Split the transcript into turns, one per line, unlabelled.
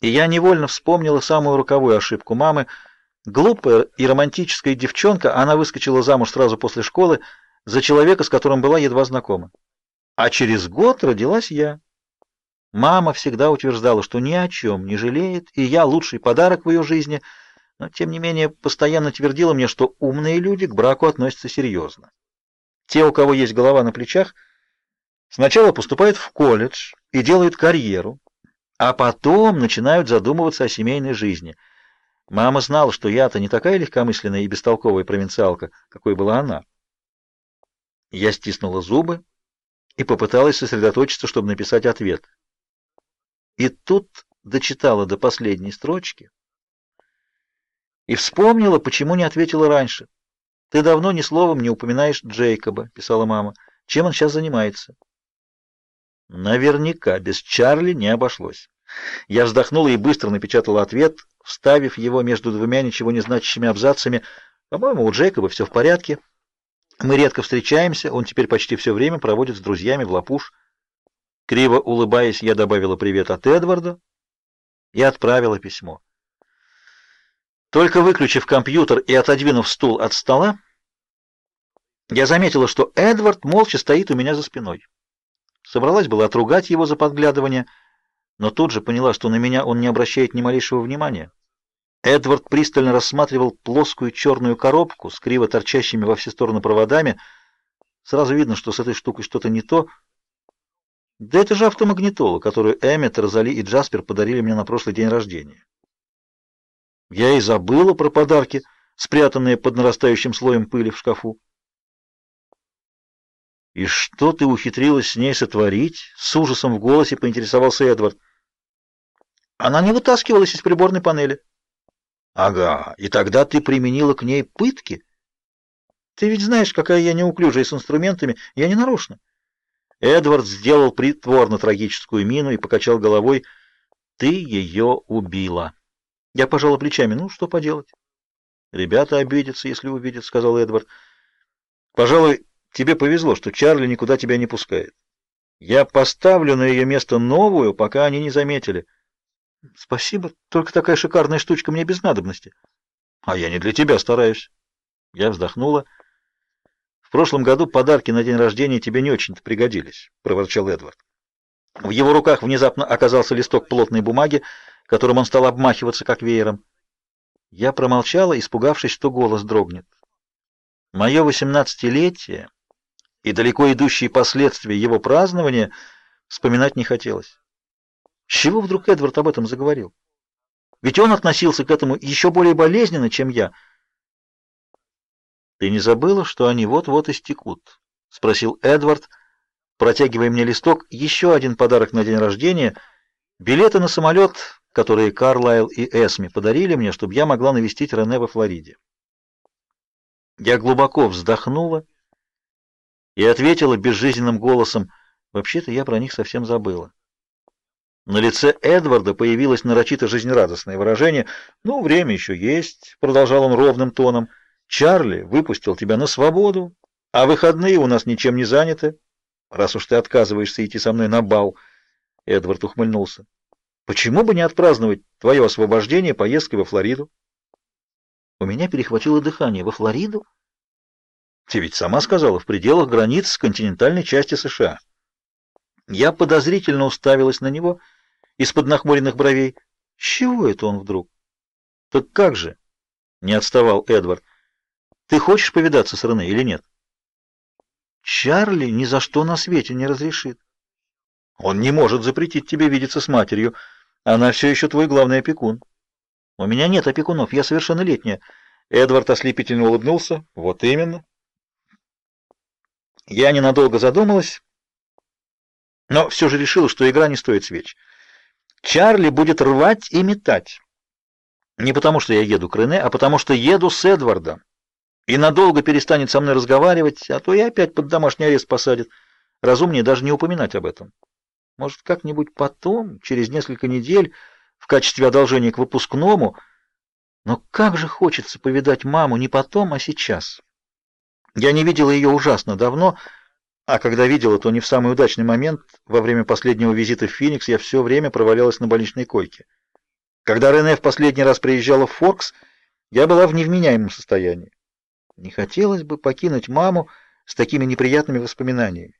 И я невольно вспомнила самую роковую ошибку мамы. Глупая и романтическая девчонка, она выскочила замуж сразу после школы за человека, с которым была едва знакома. А через год родилась я. Мама всегда утверждала, что ни о чем не жалеет, и я лучший подарок в ее жизни, но, тем не менее, постоянно твердила мне, что умные люди к браку относятся серьезно. Те, у кого есть голова на плечах, сначала поступают в колледж и делают карьеру, а потом начинают задумываться о семейной жизни. Мама знала, что я-то не такая легкомысленная и бестолковая провинциалка, какой была она. Я стиснула зубы и попыталась сосредоточиться, чтобы написать ответ. И тут дочитала до последней строчки и вспомнила, почему не ответила раньше. «Ты давно ни словом не упоминаешь Джейкоба», — писала мама. «Чем он сейчас занимается?» Наверняка без Чарли не обошлось. Я вздохнула и быстро напечатала ответ, вставив его между двумя ничего не значащими абзацами. По-моему, у Джейкоба все в порядке. Мы редко встречаемся, он теперь почти все время проводит с друзьями в Лапуш. Криво улыбаясь, я добавила привет от Эдварда и отправила письмо. Только выключив компьютер и отодвинув стул от стола, я заметила, что Эдвард молча стоит у меня за спиной. Собралась была отругать его за подглядывание, но тут же поняла, что на меня он не обращает ни малейшего внимания. Эдвард пристально рассматривал плоскую черную коробку с криво торчащими во все стороны проводами. Сразу видно, что с этой штукой что-то не то. Да это же автомагнитола, которую Эммет, Розали и Джаспер подарили мне на прошлый день рождения. Я и забыла про подарки, спрятанные под нарастающим слоем пыли в шкафу. «И что ты ухитрилась с ней сотворить?» — с ужасом в голосе поинтересовался Эдвард. «Она не вытаскивалась из приборной панели». «Ага, и тогда ты применила к ней пытки?» «Ты ведь знаешь, какая я неуклюжая с инструментами, я не нарочно». Эдвард сделал притворно-трагическую мину и покачал головой. «Ты ее убила». Я пожала плечами. Ну, что поделать? Ребята обидятся, если увидят, сказал Эдвард. Пожалуй, тебе повезло, что Чарли никуда тебя не пускает. Я поставлю на ее место новую, пока они не заметили. Спасибо, только такая шикарная штучка мне без надобности. А я не для тебя стараюсь. Я вздохнула. В прошлом году подарки на день рождения тебе не очень-то пригодились, проворчал Эдвард. В его руках внезапно оказался листок плотной бумаги, которым он стал обмахиваться как веером. Я промолчала, испугавшись, что голос дрогнет. Мое восемнадцатилетие и далеко идущие последствия его празднования вспоминать не хотелось. С чего вдруг Эдвард об этом заговорил? Ведь он относился к этому еще более болезненно, чем я. Ты не забыла, что они вот-вот истекут? спросил Эдвард, протягивая мне листок. Еще один подарок на день рождения билеты на самолет которые Карлайл и Эсми подарили мне, чтобы я могла навестить Рене во Флориде. Я глубоко вздохнула и ответила безжизненным голосом: "Вообще-то я про них совсем забыла". На лице Эдварда появилось нарочито жизнерадостное выражение. "Ну, время еще есть", продолжал он ровным тоном. "Чарли выпустил тебя на свободу, а выходные у нас ничем не заняты, раз уж ты отказываешься идти со мной на бал". Эдвард ухмыльнулся. Почему бы не отпраздновать твое освобождение поездкой во Флориду? У меня перехватило дыхание. Во Флориду? Ты ведь сама сказала, в пределах границ континентальной части США. Я подозрительно уставилась на него из-под нахмуренных бровей. Чего это он вдруг? Так как же? Не отставал Эдвард. Ты хочешь повидаться с Рене или нет? Чарли ни за что на свете не разрешит. Он не может запретить тебе видеться с матерью. Она все еще твой главный опекун. У меня нет опекунов, я совершеннолетняя. Эдвард ослепительно улыбнулся. Вот именно. Я ненадолго задумалась, но все же решила, что игра не стоит свеч. Чарли будет рвать и метать. Не потому, что я еду к Рене, а потому, что еду с Эдвардом. И надолго перестанет со мной разговаривать, а то и опять под домашний арест посадит. Разумнее даже не упоминать об этом. Может, как-нибудь потом, через несколько недель, в качестве одолжения к выпускному. Но как же хочется повидать маму не потом, а сейчас. Я не видела ее ужасно давно, а когда видела, то не в самый удачный момент. Во время последнего визита в Феникс я все время провалялась на больничной койке. Когда Рене в последний раз приезжала в Форкс, я была в невменяемом состоянии. Не хотелось бы покинуть маму с такими неприятными воспоминаниями.